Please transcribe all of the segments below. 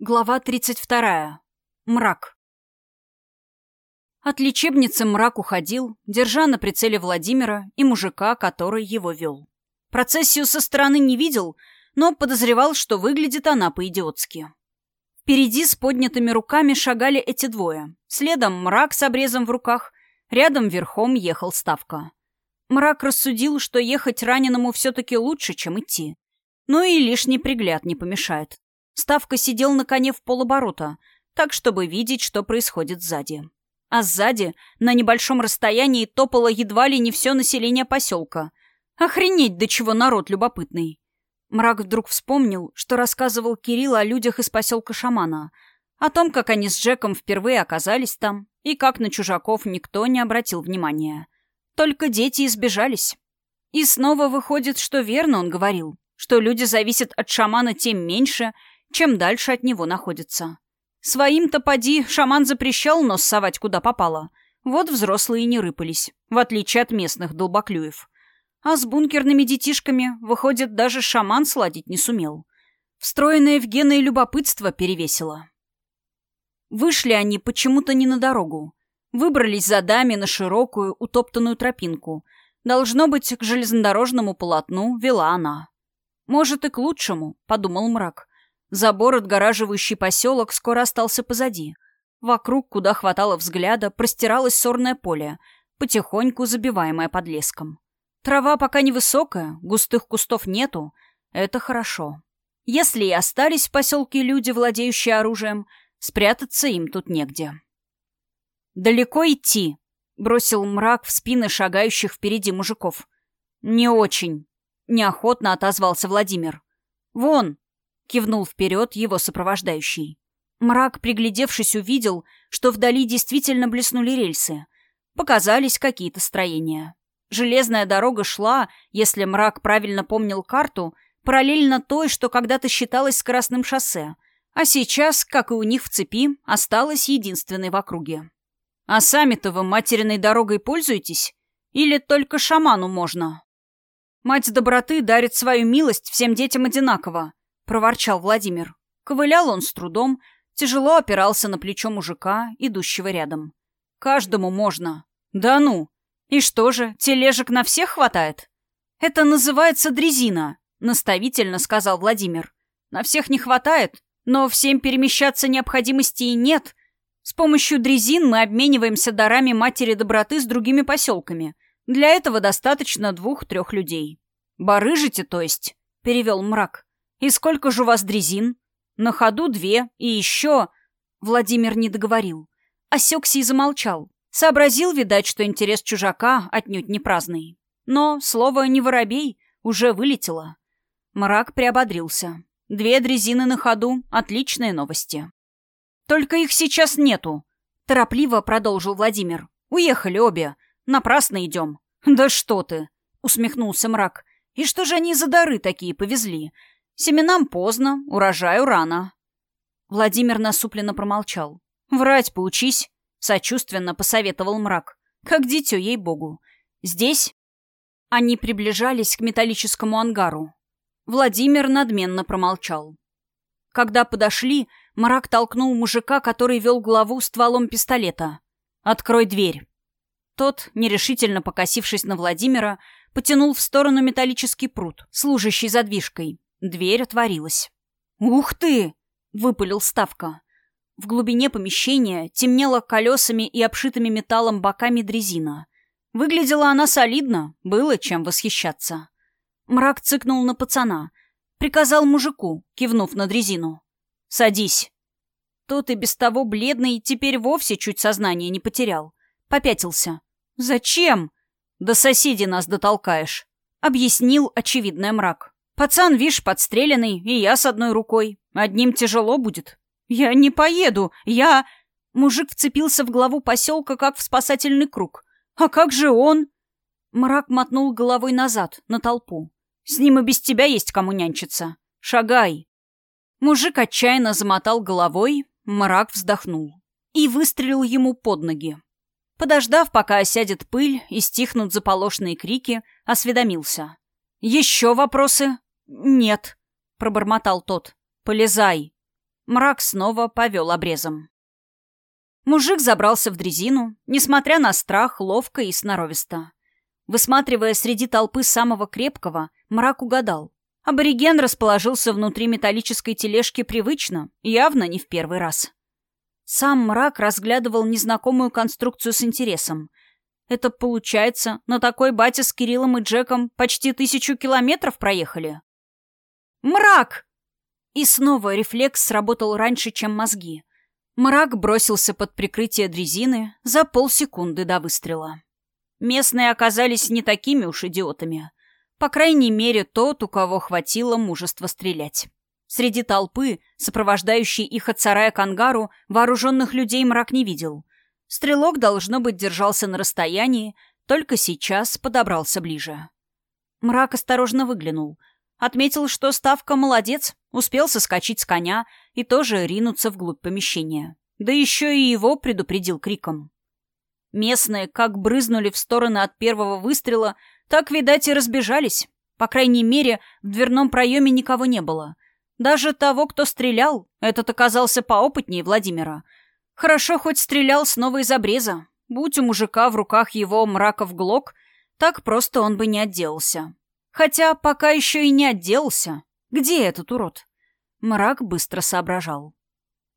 Глава 32. Мрак. От лечебницы мрак уходил, держа на прицеле Владимира и мужика, который его вел. Процессию со стороны не видел, но подозревал, что выглядит она по-идиотски. Впереди с поднятыми руками шагали эти двое. Следом мрак с обрезом в руках, рядом верхом ехал Ставка. Мрак рассудил, что ехать раненому все-таки лучше, чем идти. Ну и лишний пригляд не помешает. Ставка сидел на коне в полоборота, так, чтобы видеть, что происходит сзади. А сзади, на небольшом расстоянии, топало едва ли не все население поселка. Охренеть, до чего народ любопытный. Мрак вдруг вспомнил, что рассказывал Кирилл о людях из поселка Шамана, о том, как они с Джеком впервые оказались там, и как на чужаков никто не обратил внимания. Только дети избежались. И снова выходит, что верно он говорил, что люди зависят от шамана тем меньше, чем дальше от него находится. Своим-то поди шаман запрещал нос совать куда попало. Вот взрослые не рыпались, в отличие от местных долбоклюев. А с бункерными детишками, выходит, даже шаман сладить не сумел. Встроенное в гены любопытство перевесило. Вышли они почему-то не на дорогу. Выбрались за дами на широкую, утоптанную тропинку. Должно быть, к железнодорожному полотну вела она. «Может, и к лучшему», — подумал мрак. Забор, отгораживающий поселок, скоро остался позади. Вокруг, куда хватало взгляда, простиралось сорное поле, потихоньку забиваемое подлеском. Трава пока невысокая, густых кустов нету. Это хорошо. Если и остались в поселке люди, владеющие оружием, спрятаться им тут негде. «Далеко идти?» — бросил мрак в спины шагающих впереди мужиков. «Не очень», — неохотно отозвался Владимир. «Вон, — кивнул вперед его сопровождающий. Мрак, приглядевшись, увидел, что вдали действительно блеснули рельсы. Показались какие-то строения. Железная дорога шла, если мрак правильно помнил карту, параллельно той, что когда-то считалось скоростным шоссе, а сейчас, как и у них в цепи, осталась единственной в округе. «А сами-то вы материной дорогой пользуетесь? Или только шаману можно?» «Мать доброты дарит свою милость всем детям одинаково», — проворчал Владимир. Ковылял он с трудом, тяжело опирался на плечо мужика, идущего рядом. «Каждому можно». «Да ну! И что же, тележек на всех хватает?» «Это называется дрезина», — наставительно сказал Владимир. «На всех не хватает, но всем перемещаться необходимости и нет. С помощью дрезин мы обмениваемся дарами матери доброты с другими поселками. Для этого достаточно двух-трех людей». «Барыжите, то есть?» — перевел мрак. «И сколько же у вас дрезин?» «На ходу две. И еще...» Владимир не договорил. Осекся и замолчал. Сообразил, видать, что интерес чужака отнюдь не праздный. Но слово «не воробей» уже вылетело. Мрак приободрился. Две дрезины на ходу — отличные новости. «Только их сейчас нету», — торопливо продолжил Владимир. «Уехали обе. Напрасно идем». «Да что ты!» — усмехнулся мрак. «И что же они за дары такие повезли? Семенам поздно, урожаю рано. Владимир насупленно промолчал. «Врать поучись», — сочувственно посоветовал мрак. «Как дитё, ей-богу. Здесь...» Они приближались к металлическому ангару. Владимир надменно промолчал. Когда подошли, мрак толкнул мужика, который вел главу стволом пистолета. «Открой дверь». Тот, нерешительно покосившись на Владимира, потянул в сторону металлический пруд, служащий задвижкой. Дверь отворилась. «Ух ты!» — выпалил Ставка. В глубине помещения темнело колесами и обшитыми металлом боками дрезина. Выглядела она солидно, было чем восхищаться. Мрак цыкнул на пацана. Приказал мужику, кивнув на дрезину. «Садись». Тот и без того бледный теперь вовсе чуть сознание не потерял. Попятился. «Зачем?» «Да соседи нас дотолкаешь», — объяснил очевидный мрак. Пацан, вишь, подстреленный, и я с одной рукой. Одним тяжело будет. Я не поеду, я... Мужик вцепился в главу поселка, как в спасательный круг. А как же он? Мрак мотнул головой назад, на толпу. С ним и без тебя есть кому нянчиться. Шагай. Мужик отчаянно замотал головой, мрак вздохнул. И выстрелил ему под ноги. Подождав, пока осядет пыль и стихнут заполошные крики, осведомился. «Еще вопросы?» «Нет», — пробормотал тот. «Полезай». Мрак снова повел обрезом. Мужик забрался в дрезину, несмотря на страх, ловко и сноровисто. Высматривая среди толпы самого крепкого, мрак угадал. Абориген расположился внутри металлической тележки привычно, явно не в первый раз. Сам мрак разглядывал незнакомую конструкцию с интересом. Это получается, на такой батя с Кириллом и Джеком почти тысячу километров проехали? «Мрак!» И снова рефлекс сработал раньше, чем мозги. Мрак бросился под прикрытие дрезины за полсекунды до выстрела. Местные оказались не такими уж идиотами. По крайней мере, тот, у кого хватило мужества стрелять. Среди толпы, сопровождающей их от сарая к ангару, вооруженных людей мрак не видел. Стрелок, должно быть, держался на расстоянии, только сейчас подобрался ближе. Мрак осторожно выглянул. Отметил, что Ставка молодец, успел соскочить с коня и тоже ринуться вглубь помещения. Да еще и его предупредил криком. Местные как брызнули в стороны от первого выстрела, так, видать, и разбежались. По крайней мере, в дверном проеме никого не было. Даже того, кто стрелял, этот оказался поопытнее Владимира. Хорошо хоть стрелял снова из обреза. Будь у мужика в руках его мраков глок, так просто он бы не отделался. Хотя пока еще и не отделался. Где этот урод? Мрак быстро соображал.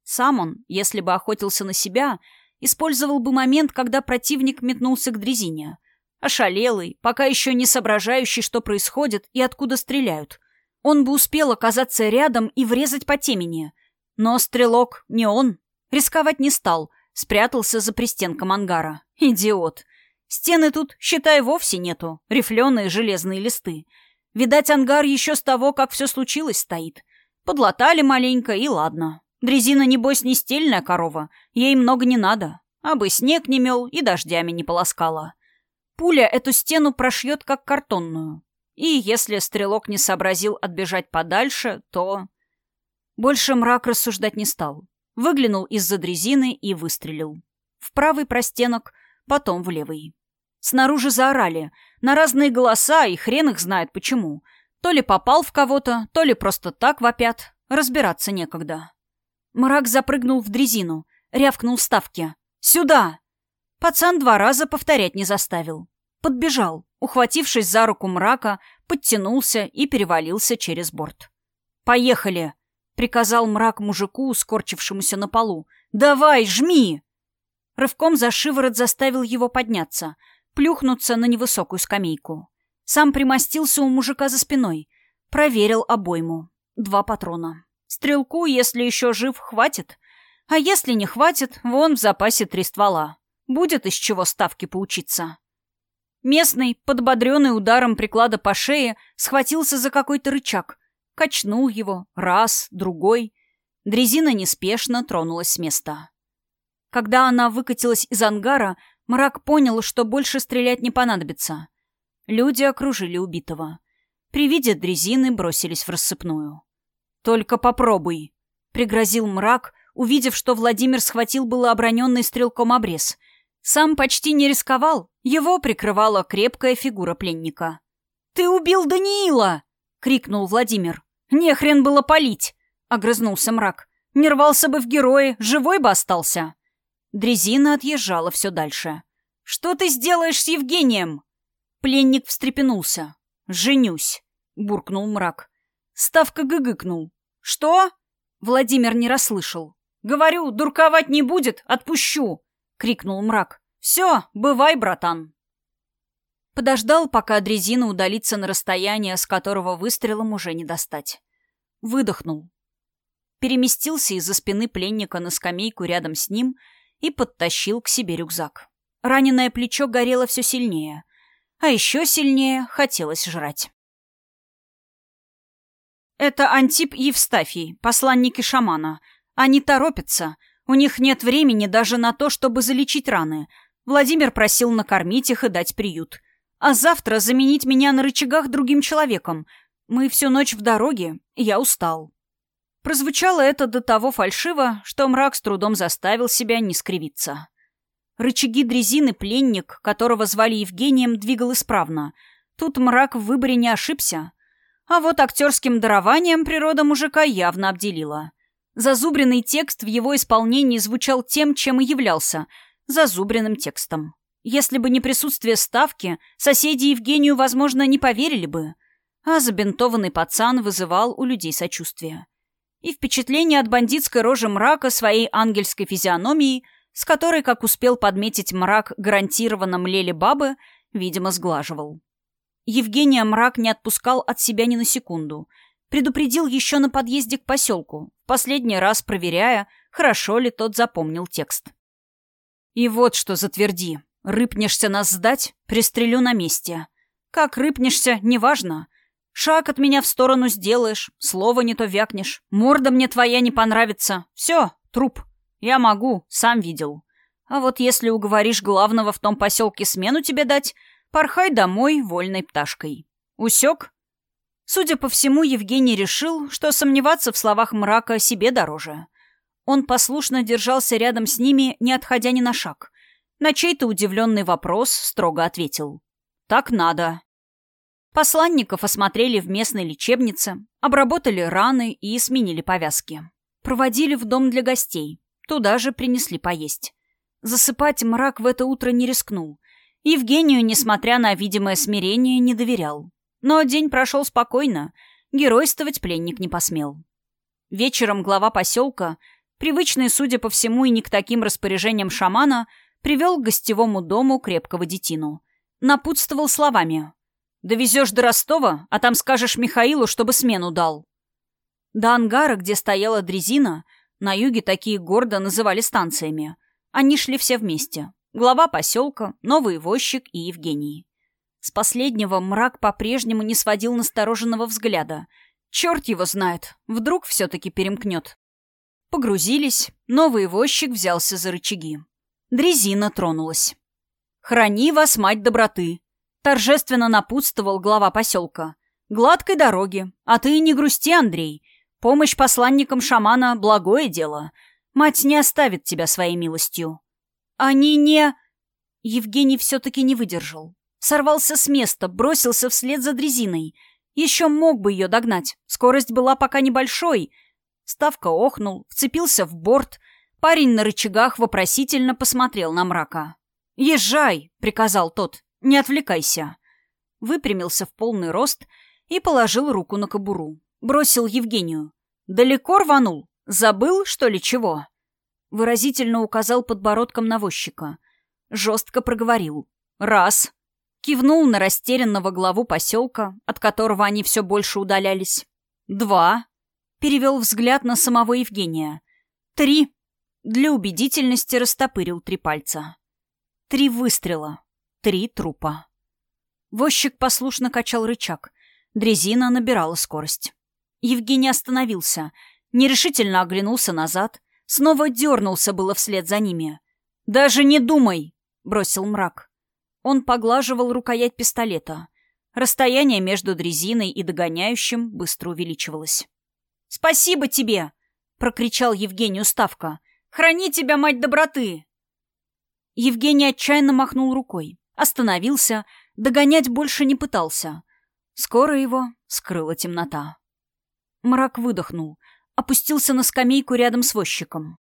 Сам он, если бы охотился на себя, использовал бы момент, когда противник метнулся к дрезине. Ошалелый, пока еще не соображающий, что происходит и откуда стреляют. Он бы успел оказаться рядом и врезать по темени. Но стрелок не он. Рисковать не стал, спрятался за пристенком ангара. Идиот. Стены тут, считай, вовсе нету. Рифленые железные листы. Видать, ангар еще с того, как все случилось, стоит. Подлатали маленько, и ладно. Дрезина, небось, не стельная корова, ей много не надо, а бы снег не мел и дождями не полоскала. Пуля эту стену прошьет, как картонную. И если стрелок не сообразил отбежать подальше, то... Больше мрак рассуждать не стал. Выглянул из-за дрезины и выстрелил. В правый простенок, потом в левый. Снаружи заорали, на разные голоса, и хрен их знает почему. То ли попал в кого-то, то ли просто так вопят. Разбираться некогда. Мрак запрыгнул в дрезину, рявкнул ставки. «Сюда!» Пацан два раза повторять не заставил. Подбежал, ухватившись за руку мрака, подтянулся и перевалился через борт. «Поехали!» — приказал мрак мужику, скорчившемуся на полу. «Давай, жми!» Рывком за шиворот заставил его подняться, плюхнуться на невысокую скамейку. Сам примостился у мужика за спиной. Проверил обойму. Два патрона. Стрелку, если еще жив, хватит. А если не хватит, вон в запасе три ствола. Будет из чего ставки поучиться. Местный, подбодренный ударом приклада по шее, схватился за какой-то рычаг. Качнул его. Раз, другой. Дрезина неспешно тронулась с места. Когда она выкатилась из ангара, мрак понял, что больше стрелять не понадобится. Люди окружили убитого. При виде дрезины бросились в рассыпную. «Только попробуй», — пригрозил мрак, увидев, что Владимир схватил было оброненный стрелком обрез. Сам почти не рисковал, его прикрывала крепкая фигура пленника. «Ты убил Даниила!» — крикнул Владимир. «Не хрен было палить!» — огрызнулся мрак. «Не рвался бы в герои, живой бы остался!» Дрезина отъезжала все дальше. «Что ты сделаешь с Евгением?» Пленник встрепенулся. «Женюсь», — буркнул мрак. Ставка гыгыкнул. «Что?» Владимир не расслышал. «Говорю, дурковать не будет, отпущу!» — крикнул мрак. «Все, бывай, братан!» Подождал, пока дрезина удалится на расстояние, с которого выстрелом уже не достать. Выдохнул. Переместился из-за спины пленника на скамейку рядом с ним и подтащил к себе рюкзак. Раненое плечо горело все сильнее. А еще сильнее хотелось жрать. Это Антип и Евстафий, посланники шамана. Они торопятся. У них нет времени даже на то, чтобы залечить раны. Владимир просил накормить их и дать приют. А завтра заменить меня на рычагах другим человеком. Мы всю ночь в дороге, я устал. Прозвучало это до того фальшиво, что мрак с трудом заставил себя не скривиться. Рычаги дрезины пленник, которого звали Евгением, двигал исправно. Тут мрак в выборе не ошибся. А вот актерским дарованием природа мужика явно обделила. Зазубренный текст в его исполнении звучал тем, чем и являлся — зазубренным текстом. Если бы не присутствие ставки, соседи Евгению, возможно, не поверили бы. А забинтованный пацан вызывал у людей сочувствие. И впечатление от бандитской рожи мрака своей ангельской физиономией, с которой, как успел подметить мрак гарантированно млели бабы, видимо, сглаживал. Евгения мрак не отпускал от себя ни на секунду — Предупредил еще на подъезде к поселку, последний раз проверяя, хорошо ли тот запомнил текст. «И вот что затверди. Рыпнешься нас сдать, пристрелю на месте. Как рыпнешься, неважно. Шаг от меня в сторону сделаешь, слово не то вякнешь, морда мне твоя не понравится. Все, труп. Я могу, сам видел. А вот если уговоришь главного в том поселке смену тебе дать, порхай домой вольной пташкой. Усек?» Судя по всему, Евгений решил, что сомневаться в словах мрака себе дороже. Он послушно держался рядом с ними, не отходя ни на шаг. На чей-то удивленный вопрос строго ответил. «Так надо». Посланников осмотрели в местной лечебнице, обработали раны и сменили повязки. Проводили в дом для гостей. Туда же принесли поесть. Засыпать мрак в это утро не рискнул. Евгению, несмотря на видимое смирение, не доверял. Но день прошел спокойно, геройствовать пленник не посмел. Вечером глава поселка, привычный, судя по всему, и не к таким распоряжениям шамана, привел к гостевому дому крепкого детину. Напутствовал словами. «Довезешь до Ростова, а там скажешь Михаилу, чтобы смену дал». До ангара, где стояла дрезина, на юге такие гордо называли станциями. Они шли все вместе. Глава поселка, новый возчик и Евгений. С последнего мрак по-прежнему не сводил настороженного взгляда. Черт его знает, вдруг все-таки перемкнет. Погрузились, новый возчик взялся за рычаги. Дрезина тронулась. «Храни вас, мать доброты!» Торжественно напутствовал глава поселка. «Гладкой дороги. А ты не грусти, Андрей. Помощь посланникам шамана — благое дело. Мать не оставит тебя своей милостью». «Они не...» Евгений все-таки не выдержал. Сорвался с места, бросился вслед за дрезиной. Еще мог бы ее догнать. Скорость была пока небольшой. Ставка охнул, вцепился в борт. Парень на рычагах вопросительно посмотрел на мрака. «Езжай!» — приказал тот. «Не отвлекайся!» Выпрямился в полный рост и положил руку на кобуру. Бросил Евгению. «Далеко рванул? Забыл, что ли, чего?» Выразительно указал подбородком на возчика. Жестко проговорил. «Раз!» Кивнул на растерянного главу поселка, от которого они все больше удалялись. «Два». Перевел взгляд на самого Евгения. «Три». Для убедительности растопырил три пальца. Три выстрела. Три трупа. Возчик послушно качал рычаг. Дрезина набирала скорость. Евгений остановился, нерешительно оглянулся назад, снова дернулся было вслед за ними. «Даже не думай!» — бросил мрак. Он поглаживал рукоять пистолета. Расстояние между дрезиной и догоняющим быстро увеличивалось. «Спасибо тебе!» — прокричал Евгений Уставка. «Храни тебя, мать доброты!» Евгений отчаянно махнул рукой. Остановился, догонять больше не пытался. Скоро его скрыла темнота. Мрак выдохнул, опустился на скамейку рядом с возчиком.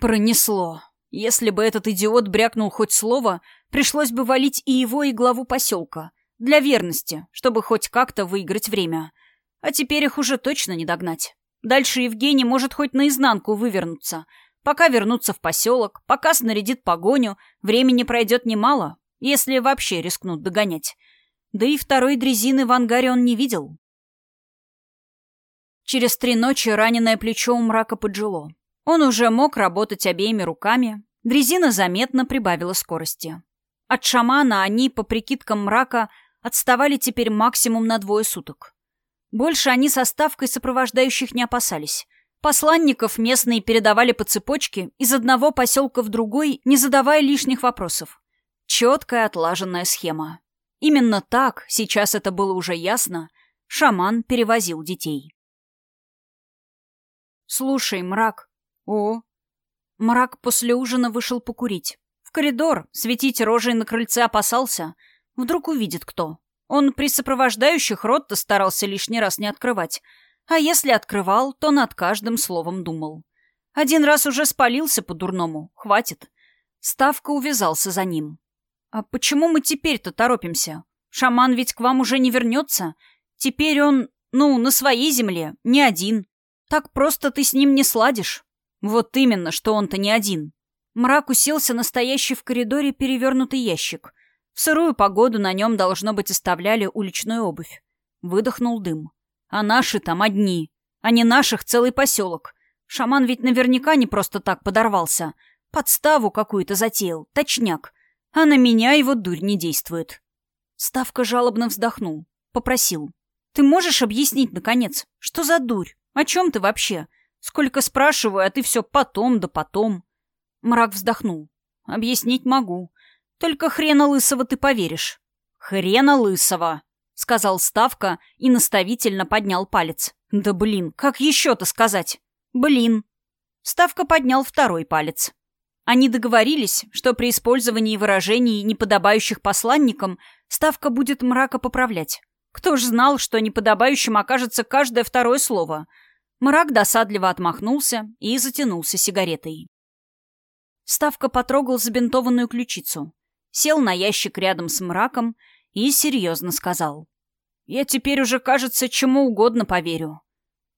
Пронесло. Если бы этот идиот брякнул хоть слово, пришлось бы валить и его, и главу поселка. Для верности, чтобы хоть как-то выиграть время. А теперь их уже точно не догнать. Дальше Евгений может хоть наизнанку вывернуться. Пока вернуться в поселок, пока снарядит погоню, времени пройдет немало, если вообще рискнут догонять. Да и второй дрезины в ангаре он не видел. Через три ночи раненое плечо у мрака поджило. Он уже мог работать обеими руками. Дрезина заметно прибавила скорости. От шамана они, по прикидкам мрака, отставали теперь максимум на двое суток. Больше они со ставкой сопровождающих не опасались. Посланников местные передавали по цепочке из одного поселка в другой, не задавая лишних вопросов. Четкая отлаженная схема. Именно так, сейчас это было уже ясно, шаман перевозил детей. «Слушай, мрак, «О!» Мрак после ужина вышел покурить. В коридор, светить рожей на крыльце опасался. Вдруг увидит кто. Он при сопровождающих рот-то старался лишний раз не открывать. А если открывал, то над каждым словом думал. Один раз уже спалился по-дурному. Хватит. Ставка увязался за ним. «А почему мы теперь-то торопимся? Шаман ведь к вам уже не вернется. Теперь он, ну, на своей земле, не один. Так просто ты с ним не сладишь». «Вот именно, что он-то не один». Мрак уселся на стоящий в коридоре перевернутый ящик. В сырую погоду на нем, должно быть, оставляли уличную обувь. Выдохнул дым. А наши там одни. А не наших целый поселок. Шаман ведь наверняка не просто так подорвался. Подставу какую-то затеял, точняк. А на меня его дурь не действует. Ставка жалобно вздохнул. Попросил. «Ты можешь объяснить, наконец, что за дурь? О чем ты вообще? Сколько спрашиваю, а ты все потом да потом». Мрак вздохнул. «Объяснить могу. Только хрена лысого ты поверишь». «Хрена лысого!» — сказал Ставка и наставительно поднял палец. «Да блин, как еще-то сказать?» «Блин». Ставка поднял второй палец. Они договорились, что при использовании выражений, неподобающих посланникам, Ставка будет мрака поправлять. Кто ж знал, что неподобающим окажется каждое второе слово? Мрак досадливо отмахнулся и затянулся сигаретой. Ставка потрогал забинтованную ключицу, сел на ящик рядом с мраком и серьезно сказал. «Я теперь уже, кажется, чему угодно поверю».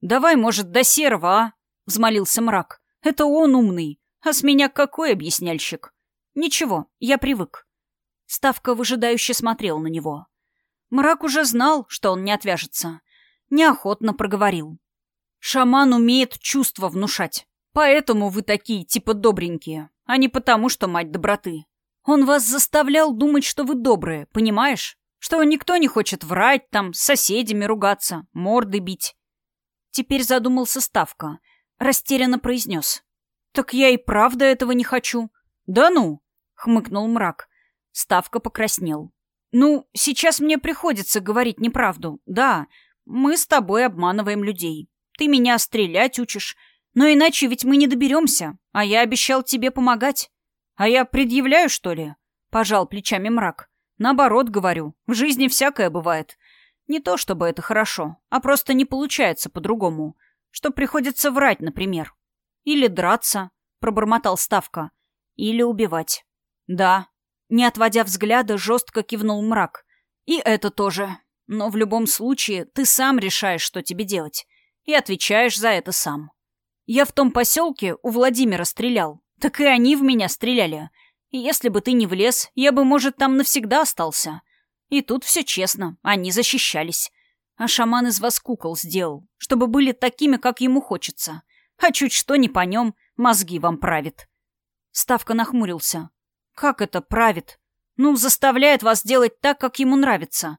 «Давай, может, до серого, а?» — взмолился мрак. «Это он умный. А с меня какой объясняльщик?» «Ничего, я привык». Ставка выжидающе смотрел на него. Мрак уже знал, что он не отвяжется. Неохотно проговорил. «Шаман умеет чувства внушать. Поэтому вы такие, типа добренькие, а не потому, что мать доброты. Он вас заставлял думать, что вы добрые, понимаешь? Что никто не хочет врать там, с соседями ругаться, морды бить. Теперь задумался Ставка. Растерянно произнес. «Так я и правда этого не хочу». «Да ну!» — хмыкнул мрак. Ставка покраснел. «Ну, сейчас мне приходится говорить неправду. Да, мы с тобой обманываем людей. Ты меня стрелять учишь. Но иначе ведь мы не доберемся. А я обещал тебе помогать. «А я предъявляю, что ли?» — пожал плечами мрак. «Наоборот, говорю, в жизни всякое бывает. Не то чтобы это хорошо, а просто не получается по-другому. Что приходится врать, например. Или драться», — пробормотал Ставка. «Или убивать». «Да». Не отводя взгляда, жестко кивнул мрак. «И это тоже. Но в любом случае ты сам решаешь, что тебе делать. И отвечаешь за это сам. Я в том поселке у Владимира стрелял. Так и они в меня стреляли. И если бы ты не влез, я бы, может, там навсегда остался. И тут все честно, они защищались. А шаман из вас кукол сделал, чтобы были такими, как ему хочется. А чуть что не по нем, мозги вам правит. Ставка нахмурился. Как это правит? Ну, заставляет вас делать так, как ему нравится.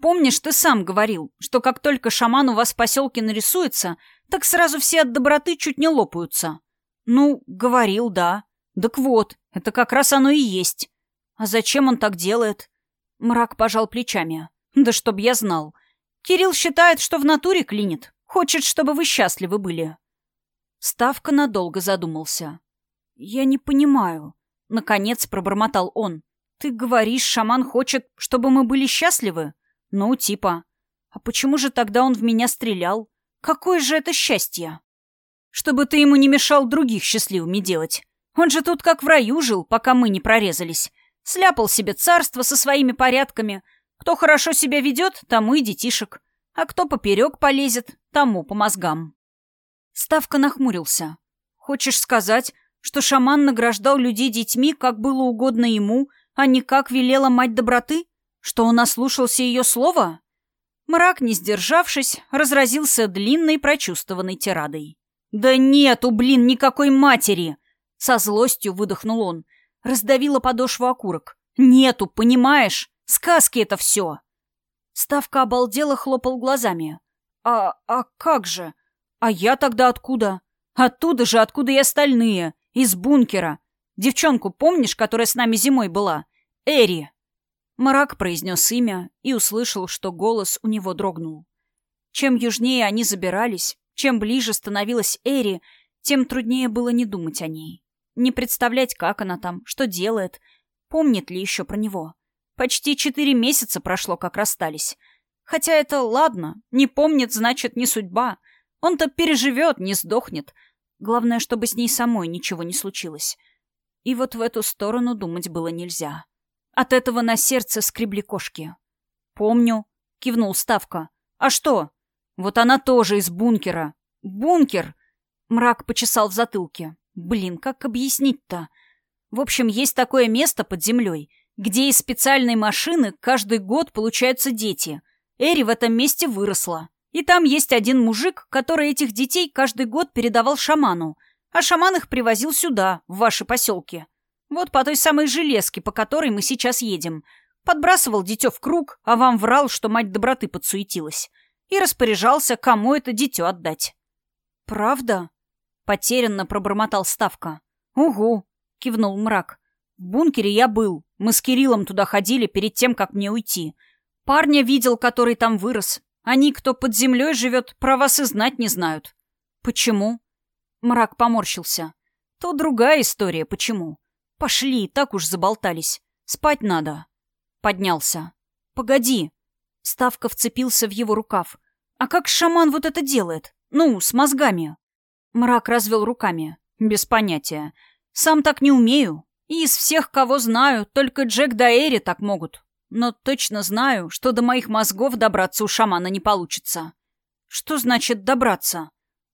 Помнишь, ты сам говорил, что как только шаман у вас в поселке нарисуется, так сразу все от доброты чуть не лопаются. «Ну, говорил, да. Так вот, это как раз оно и есть. А зачем он так делает?» Мрак пожал плечами. «Да чтоб я знал. Кирилл считает, что в натуре клинит. Хочет, чтобы вы счастливы были». Ставка надолго задумался. «Я не понимаю», — наконец пробормотал он. «Ты говоришь, шаман хочет, чтобы мы были счастливы? Ну, типа. А почему же тогда он в меня стрелял? Какое же это счастье?» чтобы ты ему не мешал других счастливыми делать. Он же тут как в раю жил, пока мы не прорезались. Сляпал себе царство со своими порядками. Кто хорошо себя ведет, тому и детишек. А кто поперек полезет, тому по мозгам. Ставка нахмурился. Хочешь сказать, что шаман награждал людей детьми, как было угодно ему, а не как велела мать доброты? Что он ослушался ее слова? Мрак, не сдержавшись, разразился длинной прочувствованной тирадой. «Да нету, блин, никакой матери!» Со злостью выдохнул он. Раздавила подошву окурок. «Нету, понимаешь? Сказки это все!» Ставка обалдела хлопал глазами. «А, а как же? А я тогда откуда?» «Оттуда же, откуда и остальные. Из бункера. Девчонку помнишь, которая с нами зимой была? Эри!» Мрак произнес имя и услышал, что голос у него дрогнул. Чем южнее они забирались, чем ближе становилась Эри, тем труднее было не думать о ней. Не представлять, как она там, что делает, помнит ли еще про него. Почти четыре месяца прошло, как расстались. Хотя это ладно, не помнит, значит, не судьба. Он-то переживет, не сдохнет. Главное, чтобы с ней самой ничего не случилось. И вот в эту сторону думать было нельзя. От этого на сердце скребли кошки. «Помню», — кивнул Ставка. «А что?» «Вот она тоже из бункера». «Бункер!» Мрак почесал в затылке. «Блин, как объяснить-то?» «В общем, есть такое место под землей, где из специальной машины каждый год получаются дети. Эри в этом месте выросла. И там есть один мужик, который этих детей каждый год передавал шаману, а шаман их привозил сюда, в ваши поселки. Вот по той самой железке, по которой мы сейчас едем. Подбрасывал дитё в круг, а вам врал, что мать доброты подсуетилась. И распоряжался, кому это дитё отдать. «Правда?» — потерянно пробормотал Ставка. «Угу», — кивнул мрак. «В бункере я был. Мы с Кириллом туда ходили перед тем, как мне уйти. Парня видел, который там вырос. Они, кто под землей живет, про вас и знать не знают». «Почему?» Мрак поморщился. «То другая история, почему. Пошли, так уж заболтались. Спать надо». Поднялся. «Погоди». Ставка вцепился в его рукав. «А как шаман вот это делает? Ну, с мозгами?» Мрак развел руками. «Без понятия. Сам так не умею. И из всех, кого знаю, только Джек да Эри так могут. Но точно знаю, что до моих мозгов добраться у шамана не получится». «Что значит добраться?»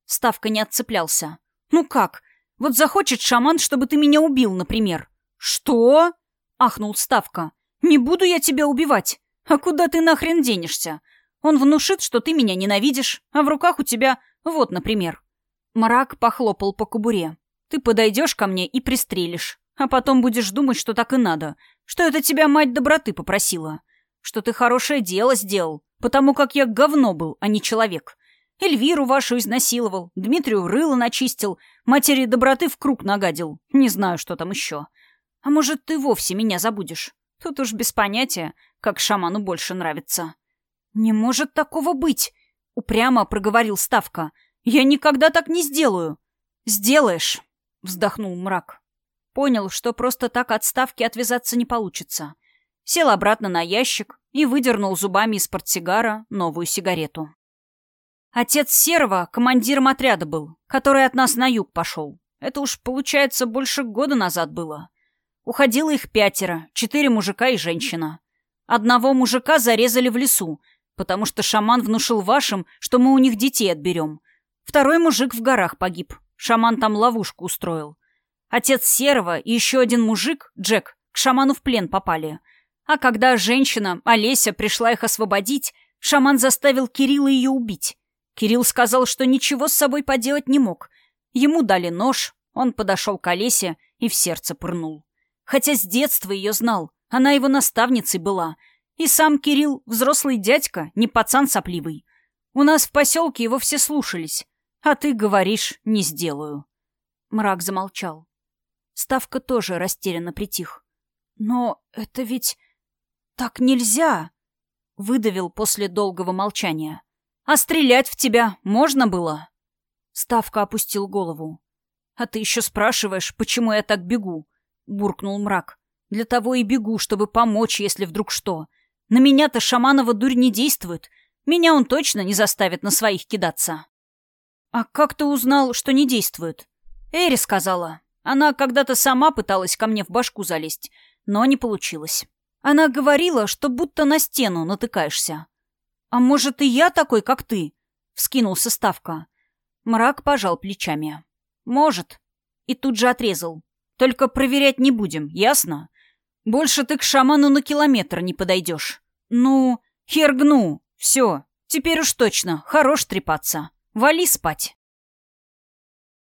Ставка не отцеплялся. «Ну как? Вот захочет шаман, чтобы ты меня убил, например». «Что?» — ахнул Ставка. «Не буду я тебя убивать. А куда ты нахрен денешься? Он внушит, что ты меня ненавидишь, а в руках у тебя... Вот, например». Мрак похлопал по кобуре. «Ты подойдешь ко мне и пристрелишь. А потом будешь думать, что так и надо. Что это тебя мать доброты попросила. Что ты хорошее дело сделал, потому как я говно был, а не человек. Эльвиру вашу изнасиловал, Дмитрию рыло начистил, матери доброты в круг нагадил. Не знаю, что там еще. А может, ты вовсе меня забудешь? Тут уж без понятия, как шаману больше нравится. «Не может такого быть!» — упрямо проговорил Ставка. «Я никогда так не сделаю!» «Сделаешь!» — вздохнул мрак. Понял, что просто так от Ставки отвязаться не получится. Сел обратно на ящик и выдернул зубами из портсигара новую сигарету. Отец Серого командиром отряда был, который от нас на юг пошел. Это уж, получается, больше года назад было. Уходило их пятеро, четыре мужика и женщина. Одного мужика зарезали в лесу, потому что шаман внушил вашим, что мы у них детей отберем. Второй мужик в горах погиб. Шаман там ловушку устроил. Отец Серого и еще один мужик, Джек, к шаману в плен попали. А когда женщина, Олеся, пришла их освободить, шаман заставил Кирилла ее убить. Кирилл сказал, что ничего с собой поделать не мог. Ему дали нож, он подошел к Олесе и в сердце пырнул. Хотя с детства ее знал, она его наставницей была. И сам Кирилл — взрослый дядька, не пацан сопливый. У нас в поселке его все слушались. А ты говоришь «не сделаю». Мрак замолчал. Ставка тоже растерянно притих. «Но это ведь... так нельзя!» — выдавил после долгого молчания. А стрелять в тебя можно было?» Ставка опустил голову. «А ты еще спрашиваешь, почему я так бегу?» — буркнул мрак. «Для того и бегу, чтобы помочь, если вдруг что. На меня-то шаманова дурь не действует. Меня он точно не заставит на своих кидаться». «А как ты узнал, что не действует?» «Эри сказала. Она когда-то сама пыталась ко мне в башку залезть, но не получилось. Она говорила, что будто на стену натыкаешься. «А может, и я такой, как ты?» — вскинулся Ставка. Мрак пожал плечами. «Может». И тут же отрезал. «Только проверять не будем, ясно? Больше ты к шаману на километр не подойдешь. Ну, хергну. Все, теперь уж точно, хорош трепаться. Вали спать».